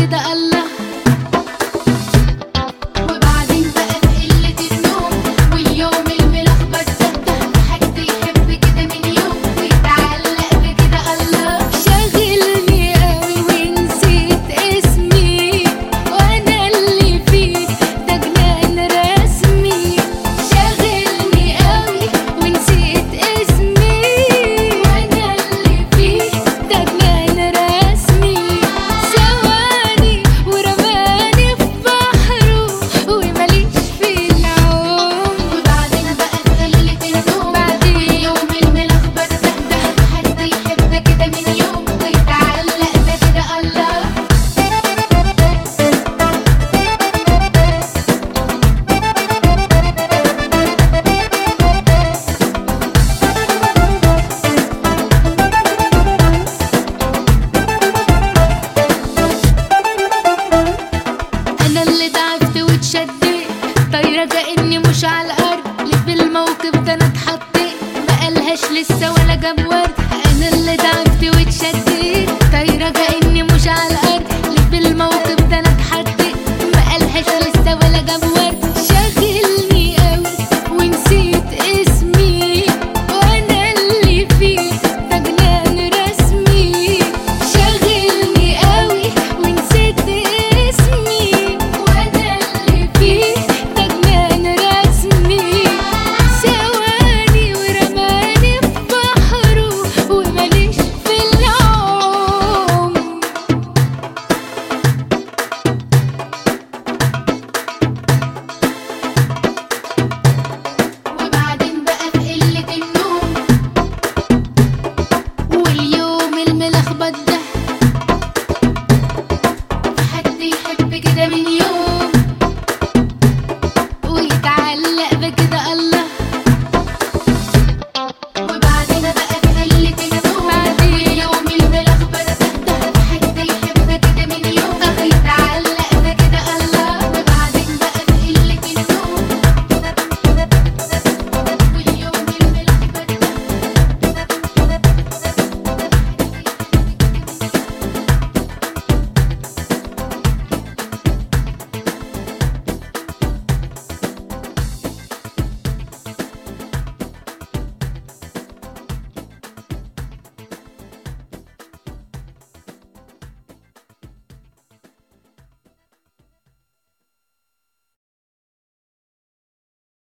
كده قلق رجاء إني مش على الأرض. ليه في الموقف ده أنا اتحطيت. قالهاش لسه ولا جاب ورد أنا اللي ده de mi